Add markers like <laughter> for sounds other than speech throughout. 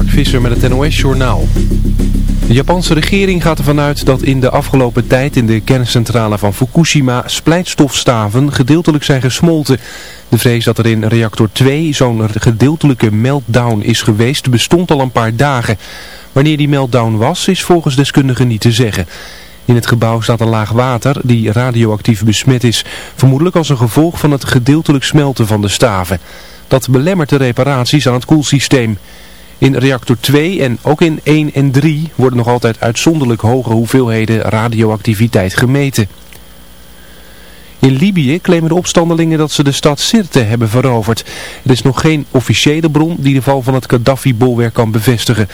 Mark Visser met het NOS-journaal. De Japanse regering gaat ervan uit dat in de afgelopen tijd in de kerncentrale van Fukushima splijtstofstaven gedeeltelijk zijn gesmolten. De vrees dat er in reactor 2 zo'n gedeeltelijke meltdown is geweest bestond al een paar dagen. Wanneer die meltdown was is volgens deskundigen niet te zeggen. In het gebouw staat een laag water die radioactief besmet is, vermoedelijk als een gevolg van het gedeeltelijk smelten van de staven. Dat belemmert de reparaties aan het koelsysteem. In reactor 2 en ook in 1 en 3 worden nog altijd uitzonderlijk hoge hoeveelheden radioactiviteit gemeten. In Libië claimen de opstandelingen dat ze de stad Sirte hebben veroverd. Er is nog geen officiële bron die de val van het Gaddafi-bolwerk kan bevestigen.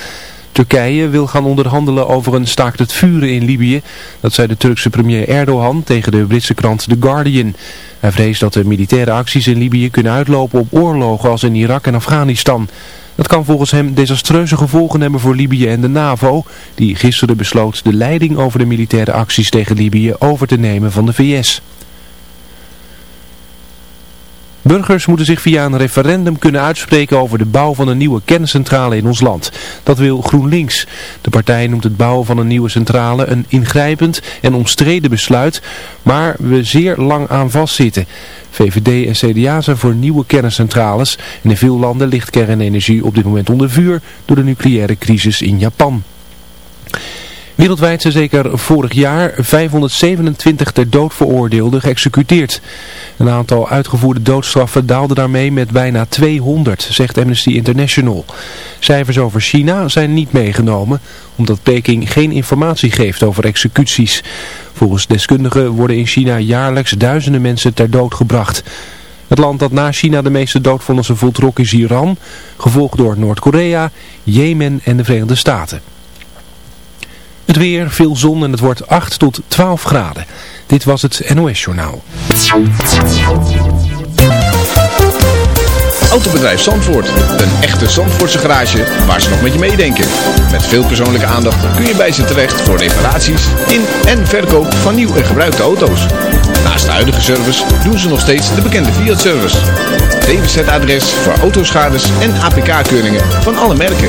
Turkije wil gaan onderhandelen over een staakt het vuren in Libië. Dat zei de Turkse premier Erdogan tegen de Britse krant The Guardian. Hij vreest dat de militaire acties in Libië kunnen uitlopen op oorlogen als in Irak en Afghanistan. Dat kan volgens hem desastreuze gevolgen hebben voor Libië en de NAVO, die gisteren besloot de leiding over de militaire acties tegen Libië over te nemen van de VS. Burgers moeten zich via een referendum kunnen uitspreken over de bouw van een nieuwe kerncentrale in ons land. Dat wil GroenLinks. De partij noemt het bouwen van een nieuwe centrale een ingrijpend en omstreden besluit, maar we zeer lang aan vastzitten. VVD en CDA zijn voor nieuwe kerncentrales en in veel landen ligt kernenergie op dit moment onder vuur door de nucleaire crisis in Japan. Wereldwijd zijn zeker vorig jaar 527 ter dood veroordeelden geëxecuteerd. Een aantal uitgevoerde doodstraffen daalde daarmee met bijna 200, zegt Amnesty International. Cijfers over China zijn niet meegenomen, omdat Peking geen informatie geeft over executies. Volgens deskundigen worden in China jaarlijks duizenden mensen ter dood gebracht. Het land dat na China de meeste doodvonnissen voltrok is Iran, gevolgd door Noord-Korea, Jemen en de Verenigde Staten. Het weer, veel zon en het wordt 8 tot 12 graden. Dit was het NOS Journaal. Autobedrijf Zandvoort. Een echte Zandvoortse garage waar ze nog met je meedenken. Met veel persoonlijke aandacht kun je bij ze terecht voor reparaties in en verkoop van nieuw en gebruikte auto's. Naast de huidige service doen ze nog steeds de bekende Fiat-service. DWZ-adres voor autoschades en APK-keuringen van alle merken.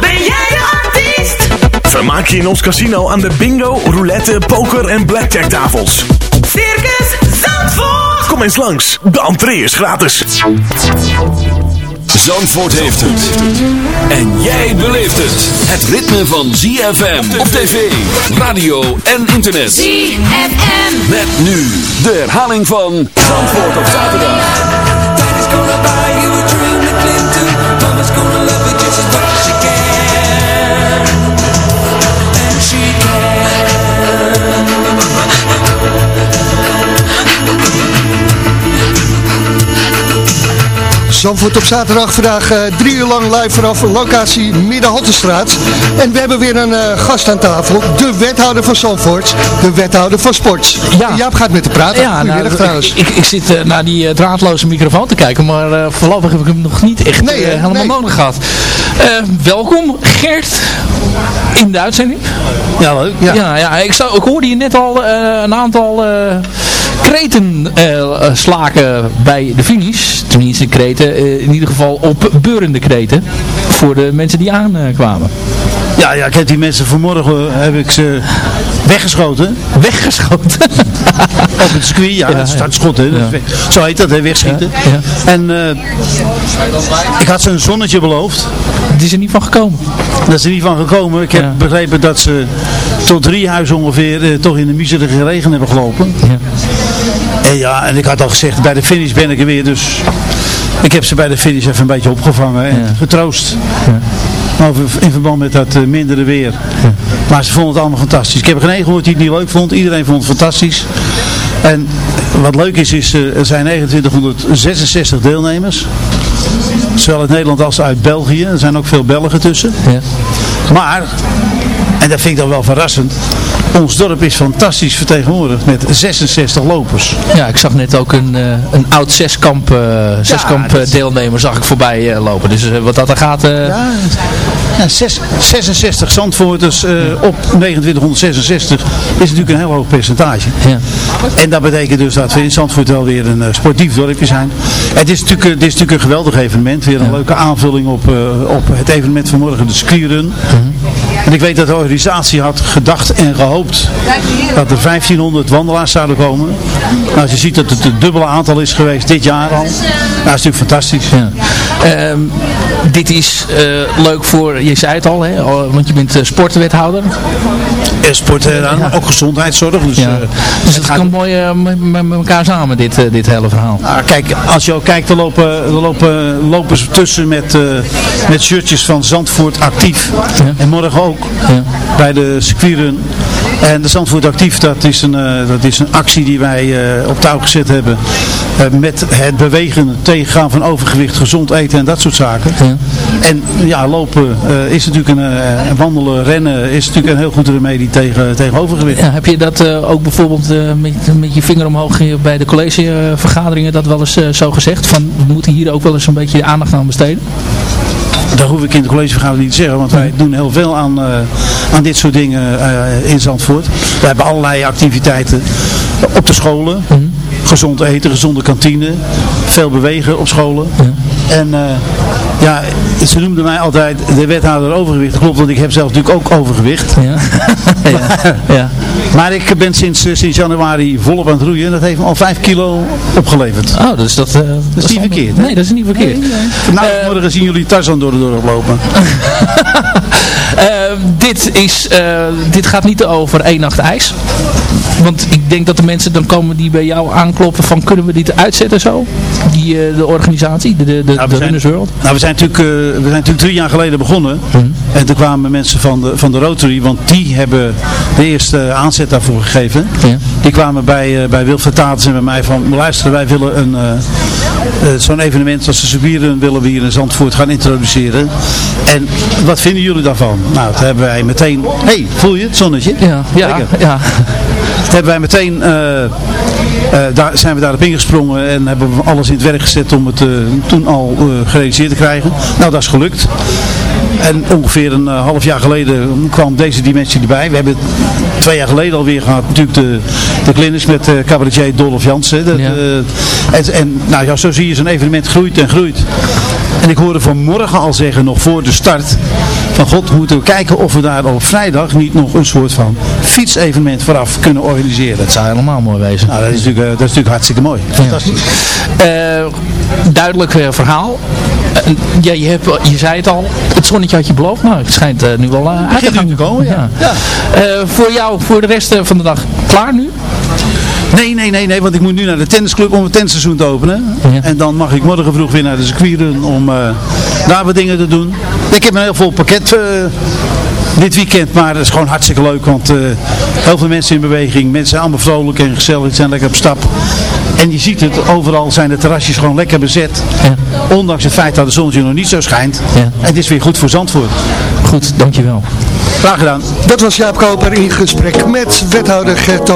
Vermaak je in ons casino aan de bingo, roulette, poker en blackjack tafels. Circus Zandvoort. Kom eens langs, de entree is gratis. Zandvoort heeft het. En jij beleeft het. Het ritme van ZFM op tv, radio en internet. ZFM. Met nu de herhaling van Zandvoort op zaterdag. Daddy's gonna buy you a dream to cling to. Mama's gonna love you Zandvoort op zaterdag vandaag eh, drie uur lang live vanaf locatie Middenhaltestraat. En we hebben weer een eh, gast aan tafel, de wethouder van Zandvoort, de wethouder van sport. Ja. Jaap gaat met de praten. Ja, nou, trouwens. ik, ik zit eh, naar die eh, draadloze microfoon te kijken, maar eh, voorlopig heb ik hem nog niet echt Nee, helemaal Nee. nodig gehad. Eh, welkom Gert in de uitzending. Ja, leuk. Ja. Ja, ja, ik, zou, ik hoorde je net al eh, een aantal eh, kreten eh, eh, slaken bij de finish. Tenminste kreten, eh, in ieder geval opbeurende kreten voor de mensen die aankwamen. Ja, ja, ik heb die mensen vanmorgen heb ik ze weggeschoten. Weggeschoten. <laughs> Op het circuit, ja, Ja, dat ja. startschotten. Ja. Zo heet dat, hè, wegschieten. Ja, En ik had ze een zonnetje beloofd. Het is er niet van gekomen. Dat is er niet van gekomen. Ik heb begrepen dat ze tot drie huizen ongeveer toch in de miserige regen hebben gelopen. Ja. En ja, en ik had al gezegd, bij de finish ben ik er weer. Dus ik heb ze bij de finish even een beetje opgevangen en Ja. getroost. Over, in verband met dat eh, mindere weer. Maar ze vonden het allemaal fantastisch. Ik heb er geen één gehoord die het niet leuk vond. Iedereen vond het fantastisch. En wat leuk is, is eh, er zijn 2966 deelnemers. Zowel uit Nederland als uit België. Er zijn ook veel Belgen tussen. Ja. Maar En dat vind ik dan wel verrassend. Ons dorp is fantastisch vertegenwoordigd met 66 lopers. Ja, ik zag net ook een, eh, een oud zeskamp, eh, zeskamp eh, deelnemer zag ik voorbij lopen. Dus wat dat er gaat... Ja, ja zes- 66 Zandvoorters op 2966 is natuurlijk een heel hoog percentage. ja. En dat betekent dus dat we in Zandvoort wel weer een sportief dorpje zijn. Het is natuurlijk, het is natuurlijk een geweldig evenement. Weer een leuke aanvulling op, op het evenement van morgen, de skirun. En ik weet dat de organisatie had gedacht en gehoopt dat er 1500 wandelaars zouden komen. Nou, als je ziet dat het het dubbele aantal is geweest dit jaar al. Nou, dat is natuurlijk fantastisch. Ja. Ehm, dit is eh, leuk voor, je zei het al, hè, al- want je bent eh, sportwethouder. En sport, eh, Ja. ook gezondheidszorg. Dus, Ja. Dus het gaat- kan mooi met, elkaar samen, dit, dit hele verhaal. Nou, kijk, als je ook kijkt, er lopen, er lopen lopers tussen met, met shirtjes van Zandvoort actief. Ja. En morgen ook Ja. bij de circuitrun. En de Zandvoort actief, dat is een, dat is een actie die wij op touw gezet hebben. met het bewegen, het tegengaan van overgewicht, gezond eten en dat soort zaken. Ja. En ja, lopen eh, is natuurlijk een, eh, en wandelen, rennen is natuurlijk een heel goed remedie tegen, tegen overgewicht. Ja, heb je dat eh, ook bijvoorbeeld eh, met, met je vinger omhoog eh, bij de collegevergaderingen dat wel eens eh, zo gezegd? Van, we moeten hier ook wel eens een beetje aandacht aan besteden? Dat hoef ik in de collegevergadering niet te zeggen, want wij doen heel veel aan, eh, aan dit soort dingen eh, in Zandvoort. We hebben allerlei activiteiten op de scholen. Gezond eten, gezonde kantine, veel bewegen op scholen. En eh, ja, ze noemden mij altijd de wethouder overgewicht. Klopt, want ik heb zelf natuurlijk ook overgewicht. Ja. <laughs> ja. <laughs> ja. Maar ik ben sinds, eh, sinds januari volop aan het roeien en dat heeft me al 5 kilo opgeleverd. Oh, dus dat, dat niet verkeerd, hè? Nee, dat is niet verkeerd. Nou, Eh, morgen zien jullie Tarzan door de dorp lopen. <laughs> Dit, is, dit gaat niet over één nacht ijs. Want ik denk dat de mensen dan komen die bij jou aankloppen van kunnen we dit uitzetten zo? Die, de organisatie, de, de, de, Nou, we de zijn- Runners World. Nou, we zijn natuurlijk, eh, we zijn natuurlijk drie jaar geleden begonnen. En toen kwamen mensen van de, van de Rotary, want die hebben de eerste aanzet daarvoor gegeven. Ja. Die kwamen bij, eh, bij Wilfred Taters en bij mij van, luisteren, wij willen een, eh, eh, zo'n evenement als de Subieren willen we hier in Zandvoort gaan introduceren. En wat vinden jullie daarvan? Nou, dat hebben wij meteen, hey, voel je het zonnetje? Ja, ja, Lekker. ja. Hebben wij meteen, eh, eh, daar, zijn we daarop ingesprongen en hebben we alles in het werk gezet om het eh, toen al gerealiseerd te krijgen. Nou, dat is gelukt. En ongeveer een half jaar geleden kwam deze dimensie erbij. We hebben twee jaar geleden alweer gehad, natuurlijk de, de clinics met eh cabaretier Dolph Jansen. Dat, Ja. en, en nou ja, zo zie je zo'n evenement groeit en groeit. En ik hoorde vanmorgen al zeggen, nog voor de start, van god, moeten we kijken of we daar op vrijdag niet nog een soort van fietsevenement vooraf kunnen organiseren. Dat zou helemaal mooi wezen. Nou, dat is natuurlijk, eh, dat is natuurlijk hartstikke mooi. Fantastisch. Eh, duidelijk eh, verhaal. Eh, ja, je, hebt, je zei het al, het zonnetje had je beloofd. Nou, het schijnt eh, nu wel eh, uit te gaan komen, ja. Ja. Voor jou, voor de rest van de dag, klaar nu? Nee, nee, nee, nee, want ik moet nu naar de tennisclub om het tennisseizoen te openen. Ja. En dan mag ik morgen vroeg weer naar de circuitrun om eh, daar wat dingen te doen. Ik heb een heel vol pakket dit weekend, maar dat is gewoon hartstikke leuk, want heel veel mensen in beweging. Mensen allemaal vrolijk en gezellig, zijn lekker op stap. En je ziet het, overal zijn de terrasjes gewoon lekker bezet. Ja. Ondanks het feit dat de zonnetje nog niet zo schijnt. Ja. En het is weer goed voor Zandvoort. Goed, dankjewel. Graag gedaan. Dat was Jaap Koper in gesprek met wethouder Gert.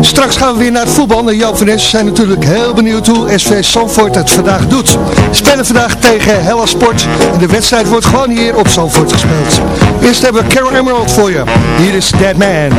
Straks gaan we weer naar het voetbal. En Joop van zijn natuurlijk heel benieuwd hoe SV Zandvoort het vandaag doet. Spelen vandaag tegen Hella Sport. En de wedstrijd wordt gewoon hier op Zandvoort gespeeld. Eerst hebben we Carol Emerald voor je. Hier is Dead Man.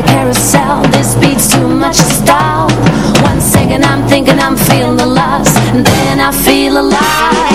A carousel, this beats too much stop. One second I'm thinking I'm feeling the loss, and then I feel alive.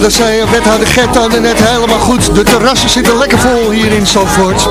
Dat zei wethouder Gert net helemaal goed. De terrassen zitten lekker vol hier in Zandvoort.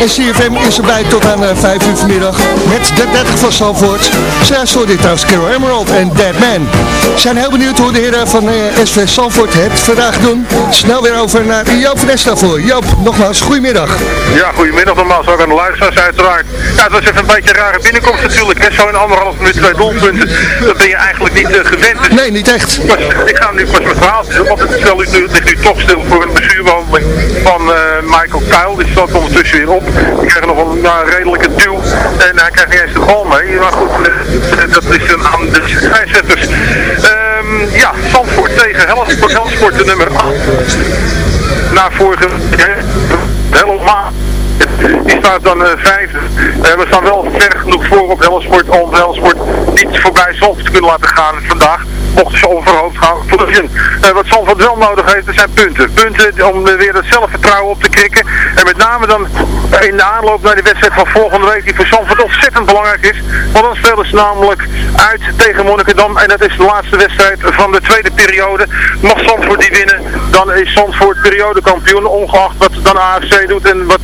En CFM is erbij tot aan uh, 5 uur vanmiddag met de 30 van Zandvoort. Zij hoorde dit trouwens Carol Emerald en Dead Man. We zijn heel benieuwd hoe de heren van uh, SV Zandvoort het vandaag doen. Snel weer over naar Joop van daarvoor. Joop, nogmaals, goedemiddag. Ja, goedemiddag nogmaals ook aan de luisteraars uiteraard. Ja, het was even een beetje een rare binnenkomst natuurlijk. Hè. Zo in anderhalf minuut twee doelpunten. Dat ben je eigenlijk niet uh, gewend. Dus nee, niet echt. Pas, ik ga nu pas mijn verhaal want het stel nu, ligt nu toch stil voor een bestuurwandeling van uh, Michael Kuil. Die staat ondertussen weer op. Die krijgt nog een redelijke duw. En hij krijgt niet eens de bal mee. Maar goed, uh, dat is een aan de scheidsrechters. Um, ja, Zandvoort tegen Helsport, Helsport de nummer 8. Na vorige helemaal die staat dan uh, we staan wel ver genoeg voor op Helsport om Helsport niet voorbij Zandvoort te kunnen laten gaan vandaag. Mochten ze overhoofd gaan. Uh, wat Zandvoort wel nodig heeft, zijn punten. Punten om weer het zelfvertrouwen op te krikken. En met name dan in de aanloop naar de wedstrijd van volgende week, die voor Zandvoort ontzettend belangrijk is. Want dan spelen ze namelijk uit tegen Monnikendam. En dat is de laatste wedstrijd van de tweede periode. Mag Zandvoort die winnen, dan is Zandvoort periodekampioen. Ongeacht wat dan AFC doet en wat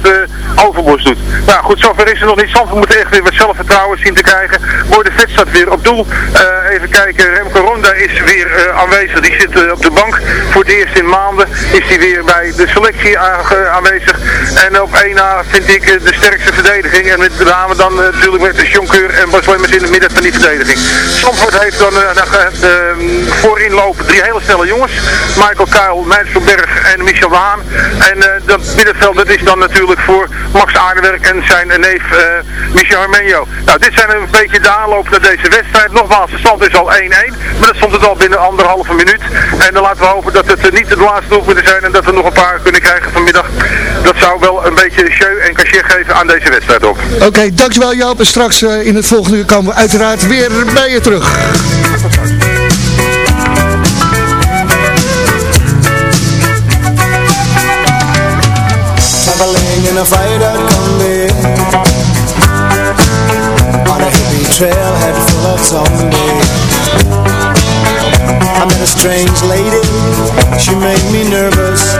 Overbos doet. Nou goed, zover is er nog niet. Zandvoort moet echt weer wat zelfvertrouwen zien te krijgen. Mooi de staat weer op doel. Uh, even kijken, Remco Ronda is weer uh, aanwezig. Die zit uh, op de bank. Voor het eerst in maanden is hij weer bij de selectie aanwezig. En op 1 na vind ik de sterkste verdediging. En met name dan natuurlijk met de Jonkeur en Bas Lemmers in het midden van die verdediging. Zandvoort heeft dan voorin lopen drie hele snelle jongens. Michael Kuil, Berg en Michel Waan. En dat middenveld dat is dan natuurlijk voor Max Aardewerk en zijn neef Michel Armenio. Nou, dit zijn een beetje de aanloop naar deze wedstrijd. Nogmaals, de stand is al 1-1, maar dat stond het al binnen anderhalve minuut. En dan laten we hopen dat het niet de laatste doelpunten zijn en dat we nog een paar kunnen krijgen vanmiddag. Dat zou wel een beetje show en cachet geven aan deze wedstrijd ook. Oké, okay, dankjewel Joop. En straks uh, in het volgende uur komen we uiteraard weer bij je terug. in a fighter combi On a hippie trailhead full of zombies strange lady, she made me nervous.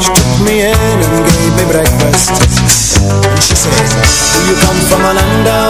She took me in and gave me breakfast. And she said, do you come from a land down under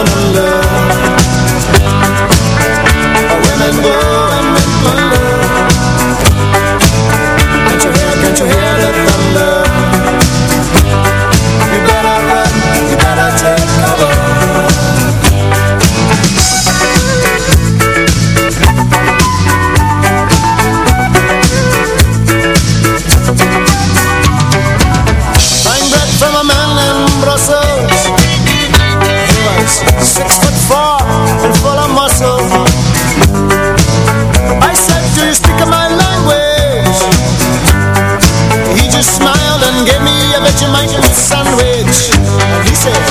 Listen.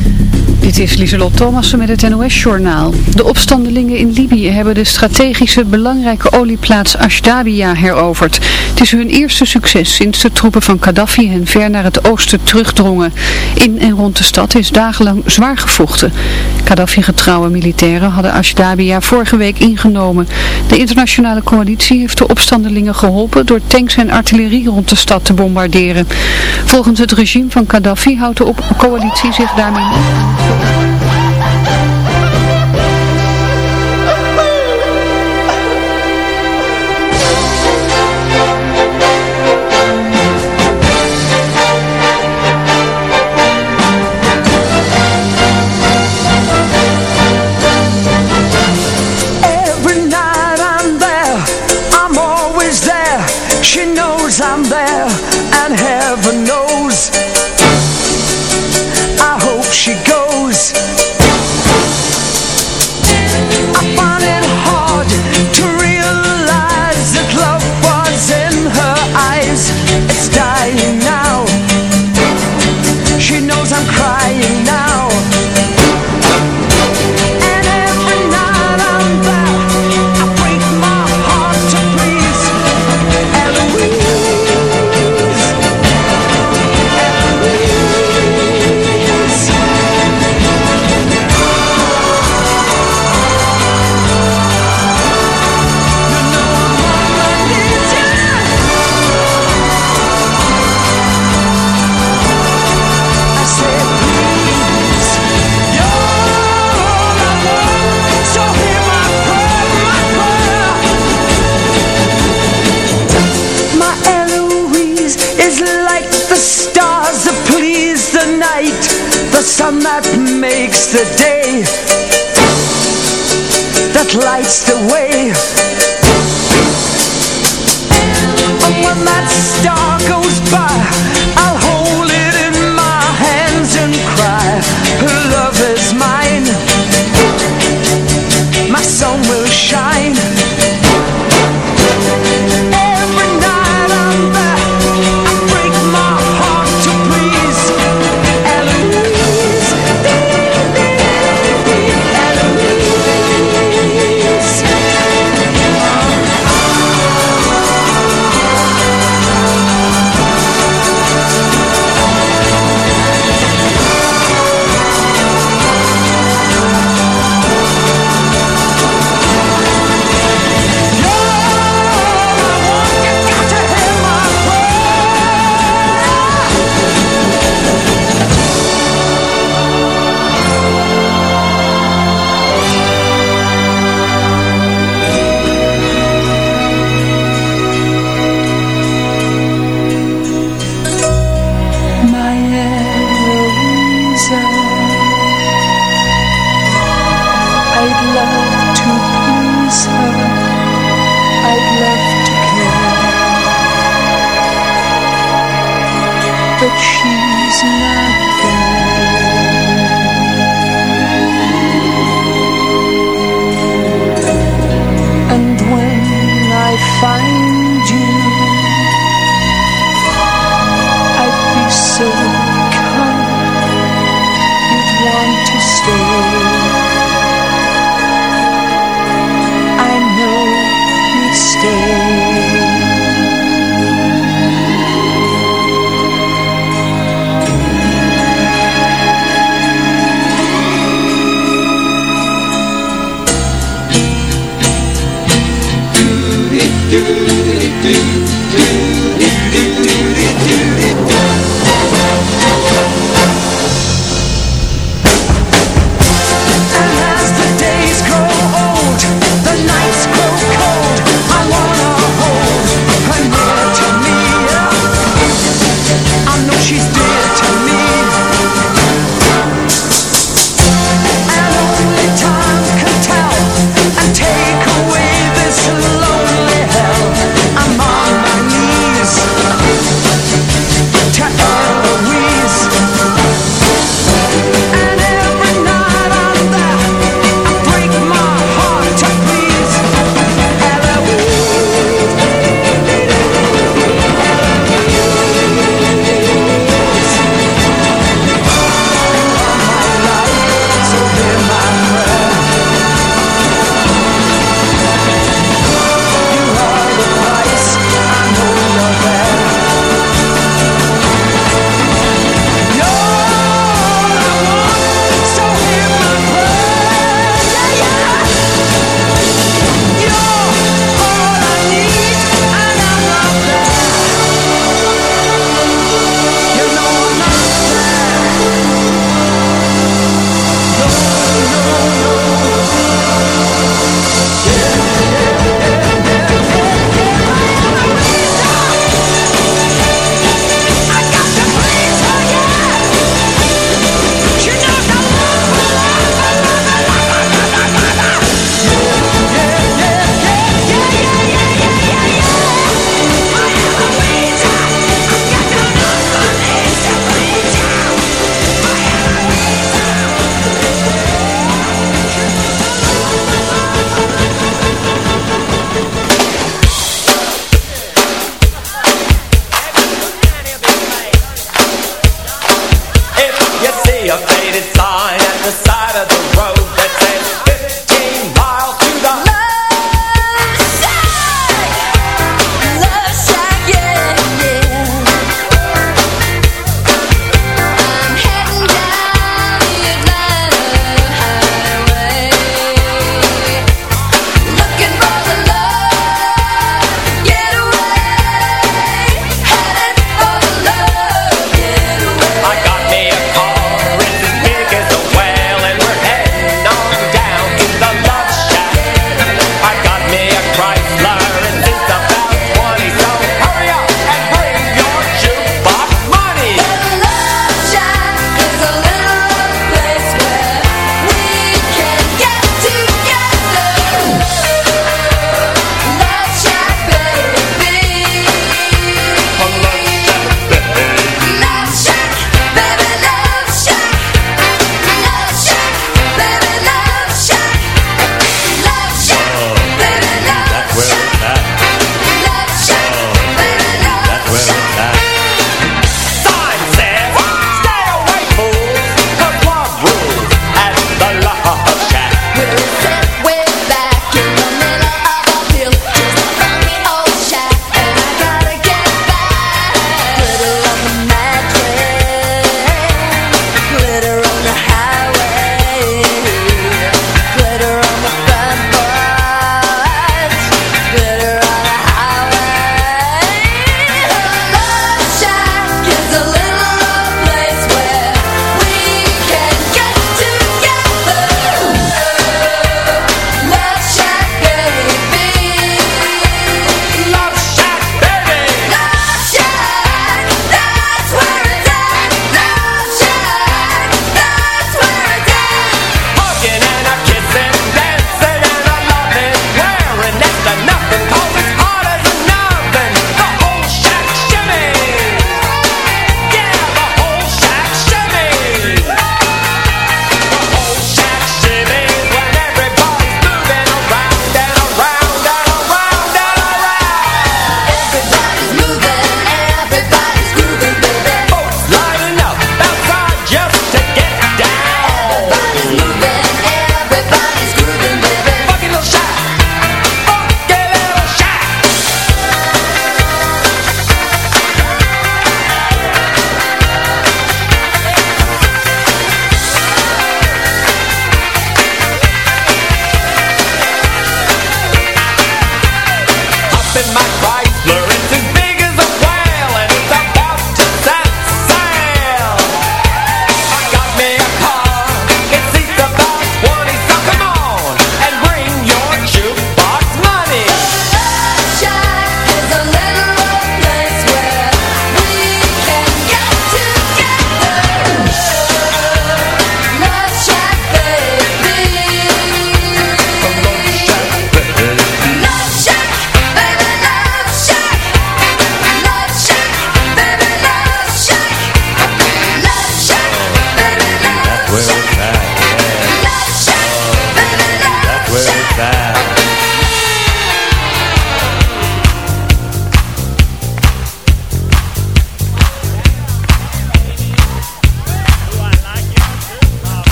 Dit is Lieselot Thomassen met het NOS-journaal. De opstandelingen in Libië hebben de strategische belangrijke olieplaats Ashdabia heroverd. Het is hun eerste succes sinds de troepen van Gaddafi hen ver naar het oosten terugdrongen. In en rond de stad is dagenlang zwaar gevochten. Gaddafi-getrouwe militairen hadden Ashdabia vorige week ingenomen. De internationale coalitie heeft de opstandelingen geholpen door tanks en artillerie rond de stad te bombarderen. Volgens het regime van Gaddafi houdt de coalitie zich daarmee niet aan. To please her I'd love do, do, do.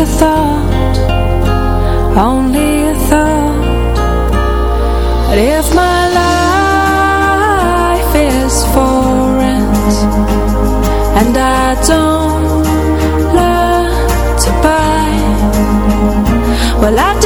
A thought, only a thought. But if my life is for rent And I don't learn to buy Well I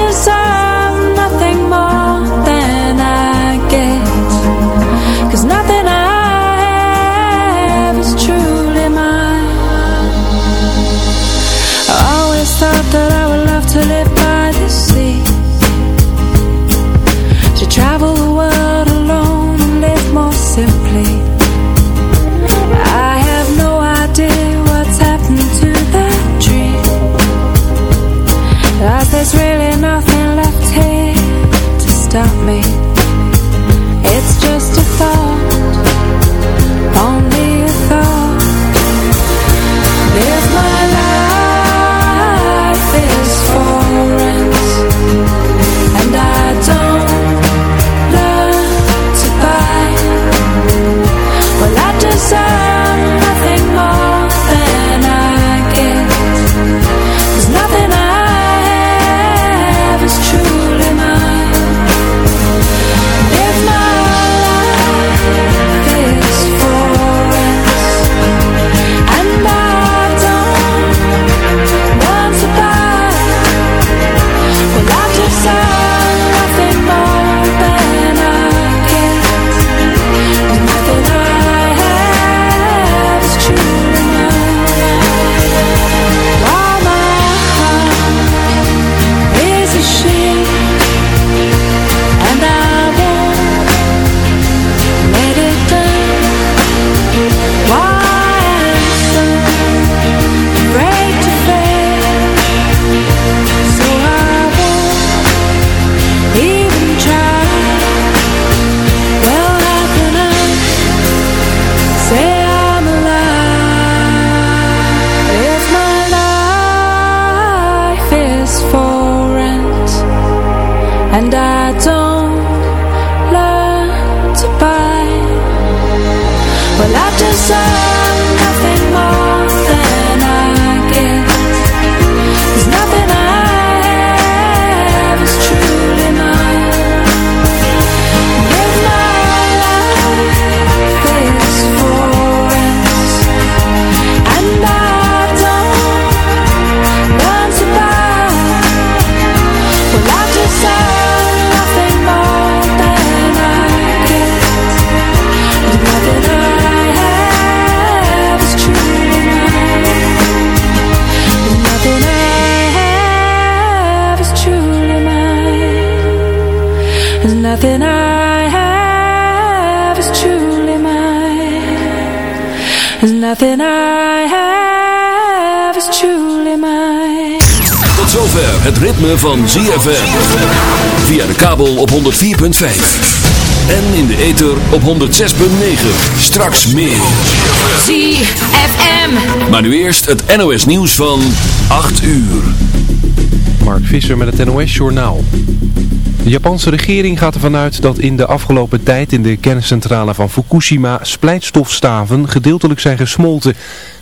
I have is truly mine And nothing I have is truly mine Tot zover het ritme van ZFM. Via de kabel op 104.5. En in de ether op 106.9. Straks meer. ZFM. Maar nu eerst het NOS nieuws van 8 uur. Mark Visser met het NOS-journaal. De Japanse regering gaat ervan uit dat in de afgelopen tijd in de kerncentrale van Fukushima splijtstofstaven gedeeltelijk zijn gesmolten.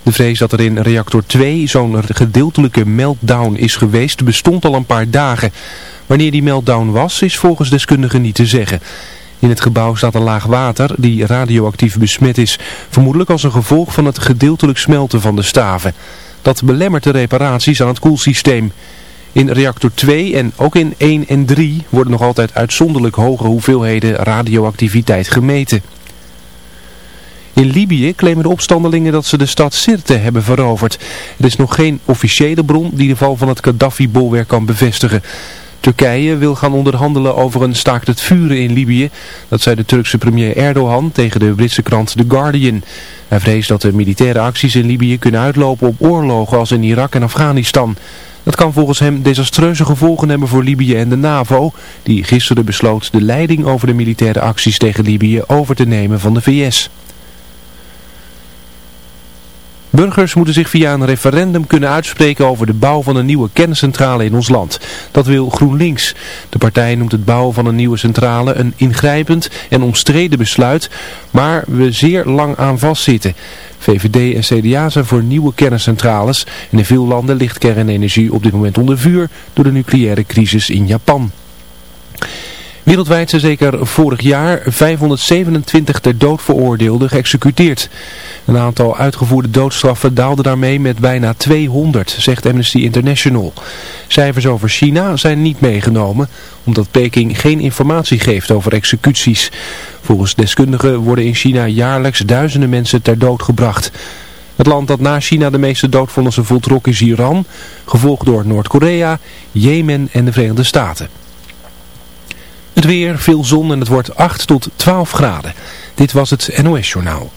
De vrees dat er in reactor 2 zo'n gedeeltelijke meltdown is geweest bestond al een paar dagen. Wanneer die meltdown was is volgens deskundigen niet te zeggen. In het gebouw staat een laag water die radioactief besmet is, vermoedelijk als een gevolg van het gedeeltelijk smelten van de staven. Dat belemmert de reparaties aan het koelsysteem. In reactor 2 en ook in 1 en 3 worden nog altijd uitzonderlijk hoge hoeveelheden radioactiviteit gemeten. In Libië claimen de opstandelingen dat ze de stad Sirte hebben veroverd. Er is nog geen officiële bron die de val van het Gaddafi-bolwerk kan bevestigen. Turkije wil gaan onderhandelen over een staakt het vuren in Libië. Dat zei de Turkse premier Erdogan tegen de Britse krant The Guardian. Hij vreest dat de militaire acties in Libië kunnen uitlopen op oorlogen als in Irak en Afghanistan. Dat kan volgens hem desastreuze gevolgen hebben voor Libië en de NAVO, die gisteren besloot de leiding over de militaire acties tegen Libië over te nemen van de VS. Burgers moeten zich via een referendum kunnen uitspreken over de bouw van een nieuwe kerncentrale in ons land. Dat wil GroenLinks. De partij noemt het bouwen van een nieuwe centrale een ingrijpend en omstreden besluit, maar we zeer lang aan vastzitten. VVD en CDA zijn voor nieuwe kerncentrales en in veel landen ligt kernenergie op dit moment onder vuur door de nucleaire crisis in Japan. Wereldwijd zijn zeker vorig jaar 527 ter dood veroordeelden geëxecuteerd. Een aantal uitgevoerde doodstraffen daalde daarmee met bijna 200, zegt Amnesty International. Cijfers over China zijn niet meegenomen, omdat Peking geen informatie geeft over executies. Volgens deskundigen worden in China jaarlijks duizenden mensen ter dood gebracht. Het land dat na China de meeste doodvonnissen voltrok is Iran, gevolgd door Noord-Korea, Jemen en de Verenigde Staten. Het weer, veel zon en het wordt 8 tot 12 graden. Dit was het NOS Journaal.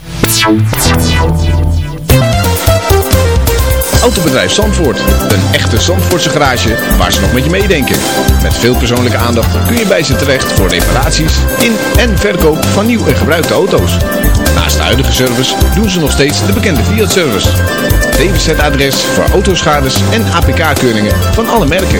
Autobedrijf Zandvoort. Een echte Zandvoortse garage waar ze nog met je meedenken. Met veel persoonlijke aandacht kun je bij ze terecht voor reparaties in en verkoop van nieuw en gebruikte auto's. Naast de huidige service doen ze nog steeds de bekende Fiat-service. DWZ-adres voor autoschades en APK-keuringen van alle merken.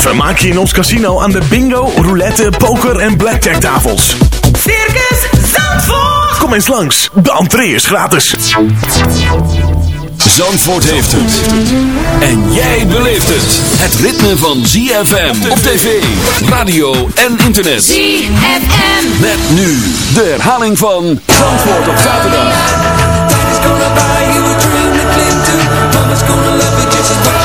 Vermaak je in ons casino aan de bingo, roulette, poker en blackjack tafels. Circus Zandvoort. Kom eens langs, de entree is gratis. Zandvoort heeft het. En jij beleeft het. Het ritme van ZFM op tv, radio en internet. ZFM. Met nu de herhaling van Zandvoort op zaterdag. Gonna buy you a dream to cling to. Mama's gonna love you just as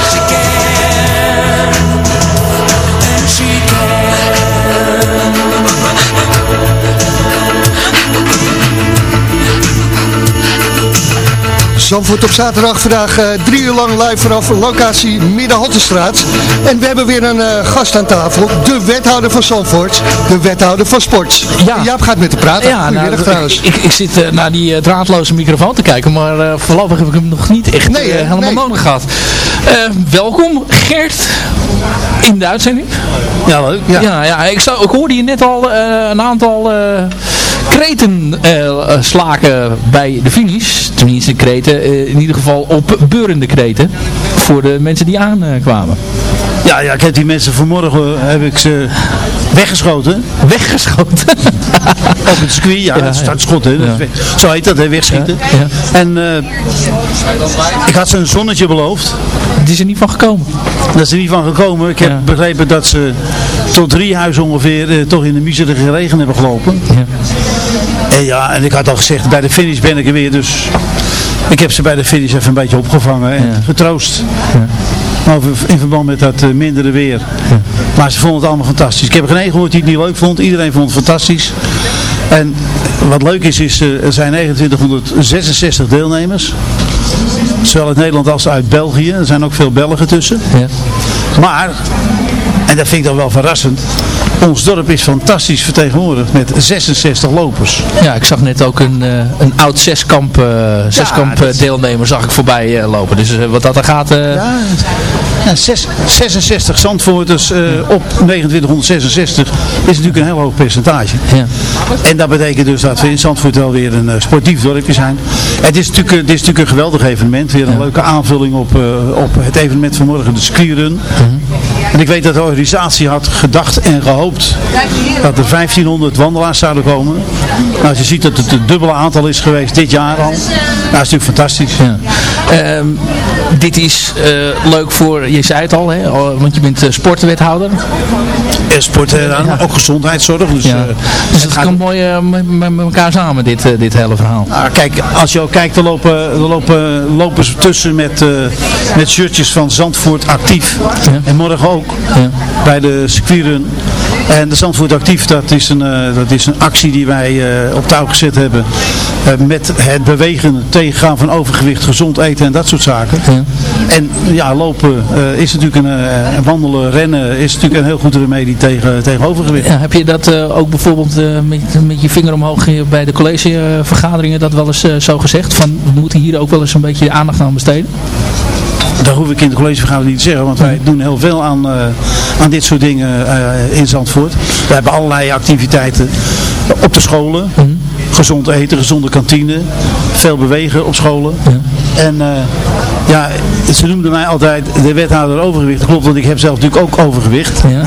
Zandvoort op zaterdag vandaag eh, drie uur lang live vanaf locatie Midden-Hottenstraat. En we hebben weer een eh, gast aan tafel, de wethouder van Zandvoort, de wethouder van sport. Ja. Jaap gaat met te praten. Ja, nou, trouwens. ik, ik, ik zit eh, naar die eh, draadloze microfoon te kijken, maar eh, voorlopig heb ik hem nog niet echt Nee, helemaal Nee. nodig gehad. Eh, welkom Gert in de uitzending. Ja, leuk. Ja. Ja, ja, ik, zou, ik hoorde je net al eh, een aantal eh, kreten eh, eh, slaken bij de finish. Tenminste kreten, eh, in ieder geval op beurende kreten. Voor de mensen die aankwamen. Ja, ja, ik heb die mensen vanmorgen heb ik ze weggeschoten. Weggeschoten? <laughs> Op het circuit, ja, Ja, het ja. startschot, hè. weg- Zo heet dat, hè, wegschieten. Ja, ja. En eh, ik had ze een zonnetje beloofd. Het is er niet van gekomen. Dat is er niet van gekomen. Ik heb Ja. begrepen dat ze tot drie huizen ongeveer eh, toch in de miserige regen hebben gelopen. Ja. En ja, en ik had al gezegd, bij de finish ben ik er weer, dus ik heb ze bij de finish even een beetje opgevangen en Ja. getroost. Over, in verband met dat eh, mindere weer. Maar ze vonden het allemaal fantastisch. Ik heb er geen één gehoord die het niet leuk vond. Iedereen vond het fantastisch. En wat leuk is, is eh, er zijn 2966 deelnemers. Zowel uit Nederland als uit België. Er zijn ook veel Belgen tussen. Ja. Maar, en dat vind ik dan wel verrassend, ons dorp is fantastisch vertegenwoordigd met 66 lopers. Ja, ik zag net ook een, eh, een oud zeskamp, eh, zeskamp eh, deelnemer zag ik voorbij lopen. Dus wat dat er gaat... Ja, ja, zes- 66 Zandvoorters op 2966 is natuurlijk een heel hoog percentage. ja. En dat betekent dus dat we in Zandvoort wel weer een sportief dorpje zijn. Het is natuurlijk, het is natuurlijk een geweldig evenement. Weer een leuke aanvulling op, op het evenement van morgen, de skirun. En ik weet dat de organisatie had gedacht en gehoopt dat er 1500 wandelaars zouden komen. Nou, als je ziet dat het een dubbele aantal is geweest dit jaar al. Nou, dat is natuurlijk fantastisch. Ja. Ehm, dit is eh, leuk voor, je zei het al, hè, al- want je bent eh, sportwethouder. En sport eraan, Ja. ook gezondheidszorg. Dus, Ja. eh, Dus het komt mooi met, elkaar samen, dit, dit hele verhaal. Nou, kijk, als je ook kijkt, er lopen, er lopen lopers tussen met, met shirtjes van Zandvoort actief. Ja. En morgen ook Ja. bij de circuitrun. En de Zandvoort Actief, dat is een, dat is een actie die wij op touw gezet hebben. met het bewegen, het tegengaan van overgewicht, gezond eten en dat soort zaken. En ja, lopen eh, is natuurlijk een, eh, en wandelen, rennen is natuurlijk een heel goed remedie tegen, tegen overgewicht. Ja, heb je dat eh, ook bijvoorbeeld eh, met, met je vinger omhoog eh, bij de collegevergaderingen dat wel eens eh, zo gezegd? Van we moeten hier ook wel eens een beetje aandacht aan besteden? Dat hoef ik in de collegevergadering niet te zeggen, want wij doen heel veel aan, eh, aan dit soort dingen eh, in Zandvoort. We hebben allerlei activiteiten op de scholen. Gezond eten, gezonde kantine, veel bewegen op scholen. En eh, ja, ze noemden mij altijd de wethouder overgewicht. Dat klopt, want ik heb zelf natuurlijk ook overgewicht. Ja.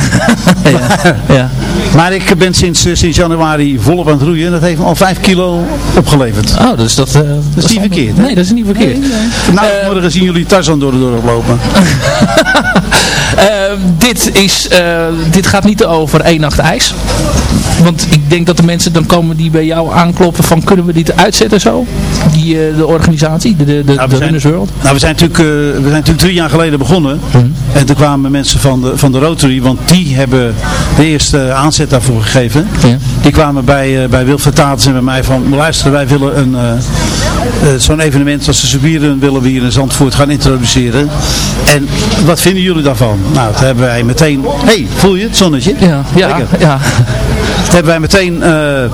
<laughs> ja. Maar ik ben sinds, eh, sinds januari volop aan het roeien en dat heeft me al 5 kilo opgeleverd. Oh, dus dat, eh, dat is niet verkeerd. hè? Nee, dat is niet verkeerd. Nou, morgen zien jullie Tarzan door de dorp lopen. <laughs> Dit, is, eh, dit gaat niet over één nacht ijs. Want ik denk dat de mensen dan komen die bij jou aankloppen van kunnen we dit uitzetten zo? Die, eh, de organisatie, de, de, de, Nou, de zijn- Runners World. Nou, we zijn natuurlijk, eh, we zijn natuurlijk drie jaar geleden begonnen. En toen kwamen mensen van de, van de Rotary, want die hebben de eerste aanzet daarvoor gegeven. Die kwamen bij, eh, bij Wilfred Tatens en bij mij van, luister, wij willen een, eh, eh, zo'n evenement als de Subieren willen we hier in Zandvoort gaan introduceren. En wat vinden jullie daarvan? Nou, toen hebben wij meteen, hey, voel je het zonnetje? Ja, ja, Lekker. ja. Toen hebben wij meteen, eh,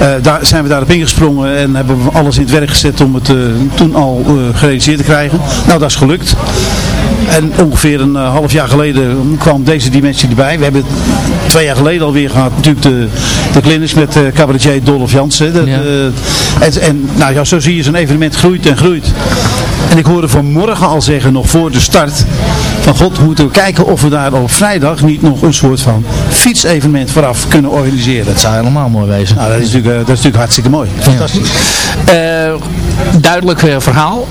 eh, daar, zijn we daarop ingesprongen en hebben we alles in het werk gezet om het eh, toen al eh, gerealiseerd te krijgen. Nou, dat is gelukt. En ongeveer een eh, half jaar geleden kwam deze dimensie erbij. We hebben twee jaar geleden alweer gehad, natuurlijk de, de clinics met eh cabaretier Dolph Jansen. Dat, eh, en, en nou ja, zo zie je zo'n evenement groeit en groeit. En ik hoorde vanmorgen al zeggen, nog voor de start, van god, moeten we kijken of we daar op vrijdag niet nog een soort van fietsevenement vooraf kunnen organiseren. Dat zou helemaal mooi wezen. Nou, dat is natuurlijk, dat is natuurlijk hartstikke mooi. Fantastisch. Duidelijk verhaal.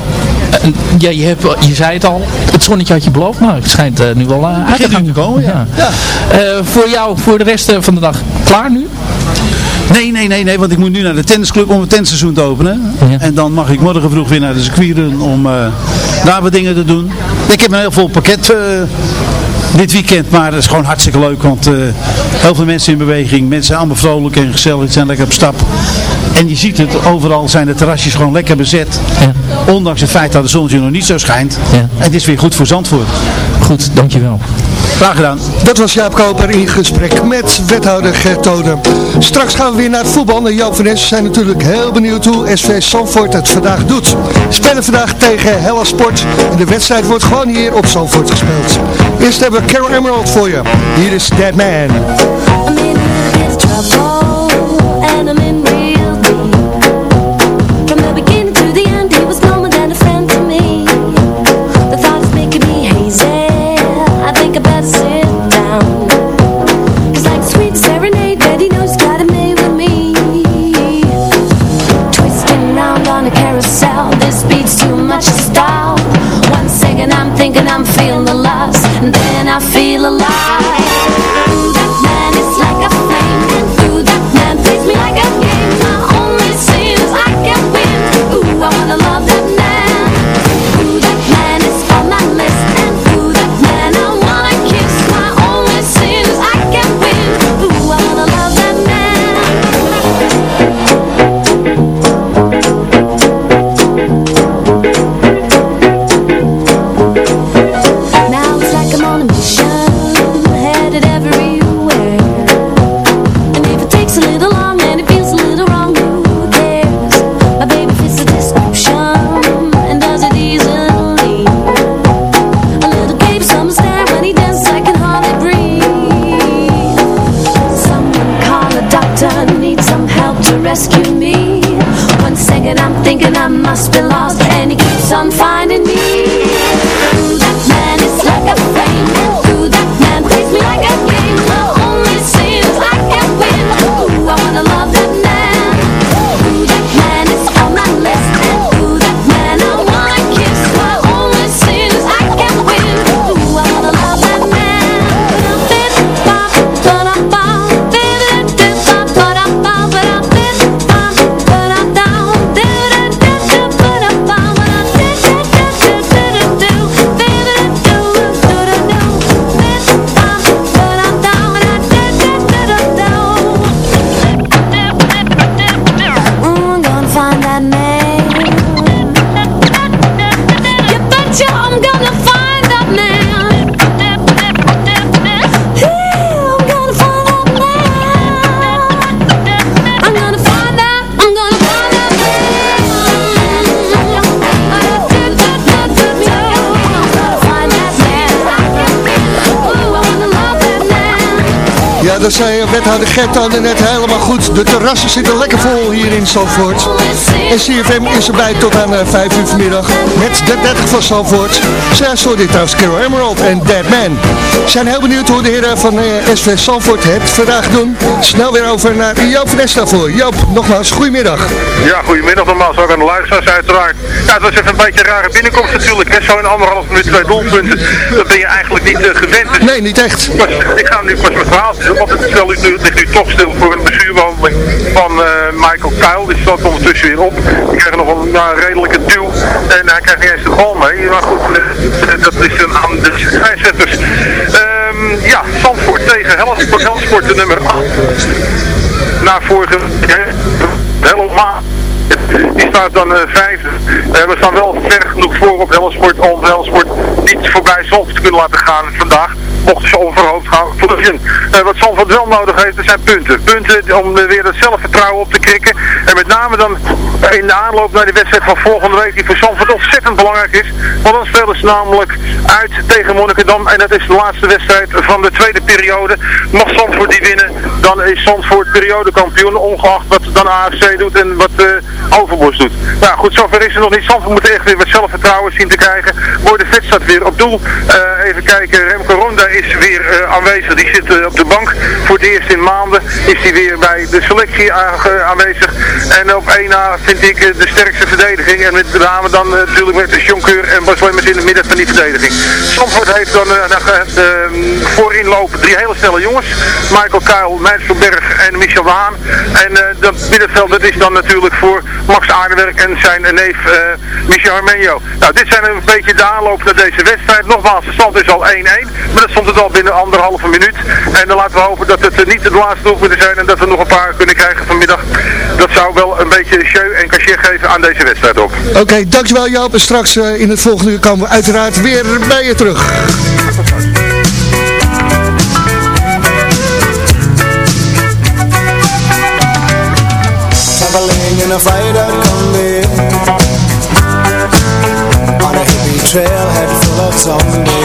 Ja, je, hebt, je zei het al, het zonnetje had je beloofd, maar het schijnt eh, nu wel eh, uit te gaan. komen, ja. ja. Eh, voor jou, voor de rest van de dag, klaar nu? Nee, nee, nee, nee, want ik moet nu naar de tennisclub om het tennisseizoen te openen. En dan mag ik morgen vroeg weer naar de circuitrun om eh, daar wat dingen te doen. Ik heb een heel vol pakket dit weekend, maar dat is gewoon hartstikke leuk, want heel veel mensen in beweging. Mensen allemaal vrolijk en gezellig, ze zijn lekker op stap. En je ziet het, overal zijn de terrasjes gewoon lekker bezet. Ondanks het feit dat het zonnetje nog niet zo schijnt. En het is weer goed voor Zandvoort. Goed, dankjewel. Graag gedaan. Dat was Jaap Koper in gesprek met wethouder Gert Toden. Straks gaan we weer naar het voetbal. En Joop van zijn natuurlijk heel benieuwd hoe SV Zandvoort het vandaag doet. Spelen vandaag tegen Hella Sport. En de wedstrijd wordt gewoon hier op Zandvoort gespeeld. Eerst hebben we Carol Emerald voor je. Hier is Dead Man. Dat zei wethouder Gert net helemaal goed. De terrassen zitten lekker vol hier in Zandvoort. En CFM is erbij tot aan 5 uur vanmiddag met de 30 van Zandvoort. Zij sorry dit trouwens Carol Emerald en Dead Man. Zijn heel benieuwd hoe de heren van SV Zandvoort het vandaag doen. Snel weer over naar Joop van daarvoor. Joop, nogmaals, goedemiddag. Ja, goedemiddag nogmaals ook aan de luisteraars uiteraard. Ja, het was even een beetje een rare binnenkomst natuurlijk. Hè. Zo in anderhalf minuut twee doelpunten. Dat ben je eigenlijk niet uh, gewend. Dus nee, niet echt. ik ga nu pas mijn verhaal want het ligt nu, ligt nu toch stil voor een bestuurwandeling van uh, Michael Kuil. Die staat ondertussen weer op. Die krijgt nog een redelijke duw. En hij krijgt niet eens de bal mee. Maar goed, uh, dat is een aan de scheidsrechters. Um, ja, Zandvoort tegen Helsport, Helsport de nummer 8. Na vorige helemaal die staat dan uh, vijfde. Uh, we staan wel ver genoeg voor op Helsport om Helsport niet voorbij Zandvoort te kunnen laten gaan vandaag mochten ze onverhoopt gaan. Uh, wat Zandvoort wel nodig heeft, dat zijn punten. Punten om weer het zelfvertrouwen op te krikken. En met name dan in de aanloop naar de wedstrijd van volgende week, die voor Zandvoort ontzettend belangrijk is. Want dan spelen ze namelijk uit tegen Monnikendam. En dat is de laatste wedstrijd van de tweede periode. Mag Zandvoort die winnen, dan is Zandvoort periodekampioen. Ongeacht wat dan AFC doet en wat uh, Overbos doet. Nou goed, zover is het nog niet. Zandvoort moet echt weer wat zelfvertrouwen zien te krijgen. Mooi de vet staat weer op doel. even kijken, Remco Ronda is weer uh, aanwezig. Die zit uh, op de bank. Voor het eerst in maanden is hij weer bij de selectie aanwezig. En op 1 na vind ik uh, de sterkste verdediging. En met name dan natuurlijk met Jonkeur en Bas Lemmers in het midden van die verdediging. Zandvoort heeft dan voorin lopen drie hele snelle jongens. Michael Kuil, Mijnselberg en Michel Waan. En dat middenveld dat is dan natuurlijk voor Max Aardenwerk en zijn neef Michel Armenio. Nou, dit zijn een beetje de aanloop naar deze wedstrijd. Nogmaals, de stand is al 1-1. Maar dat stond het al binnen anderhalve minuut. En dan laten we hopen dat het niet de laatste doelpunten zijn en dat we nog een paar kunnen krijgen vanmiddag. Dat zou wel een beetje show en cachet geven aan deze wedstrijd ook. Oké, okay, dankjewel Joop. En straks uh, in het volgende uur komen we uiteraard weer bij je terug. Traveling in a freighter combi On a hippie trailhead full of zombies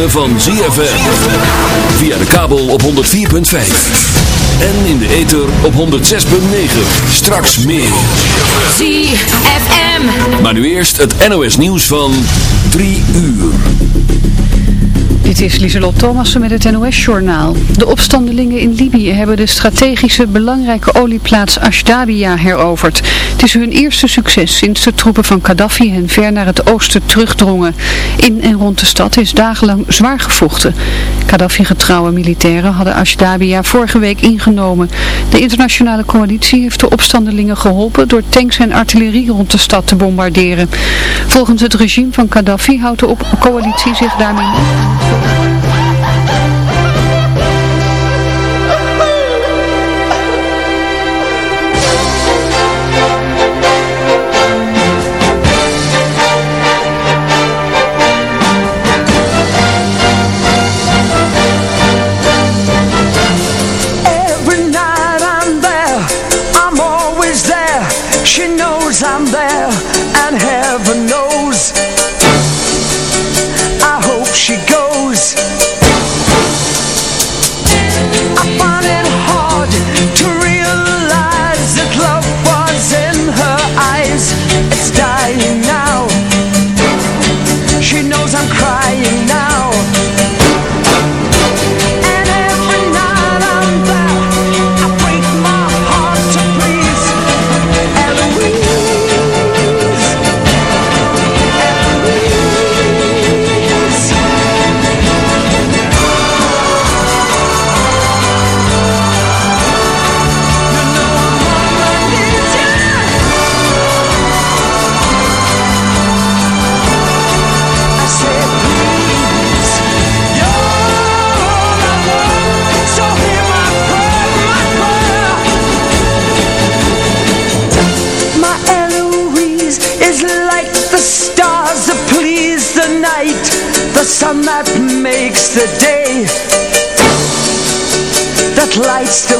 ritme van ZFM. Via de kabel op 104.5. En in de ether op 106.9. Straks meer. ZFM. Maar nu eerst het NOS nieuws van 3 uur. Dit is Lieselot Thomassen met het NOS-journaal. De opstandelingen in Libië hebben de strategische belangrijke olieplaats Ashdabia heroverd. Het is hun eerste succes sinds de troepen van Gaddafi hen ver naar het oosten terugdrongen. In en rond de stad is dagenlang zwaar gevochten. Gaddafi-getrouwe militairen hadden Ashdabia vorige week ingenomen. De internationale coalitie heeft de opstandelingen geholpen door tanks en artillerie rond de stad te bombarderen. Volgens het regime van Gaddafi houdt de coalitie zich daarmee knows I'm there, and heaven knows. I hope she goes. yesterday that lights the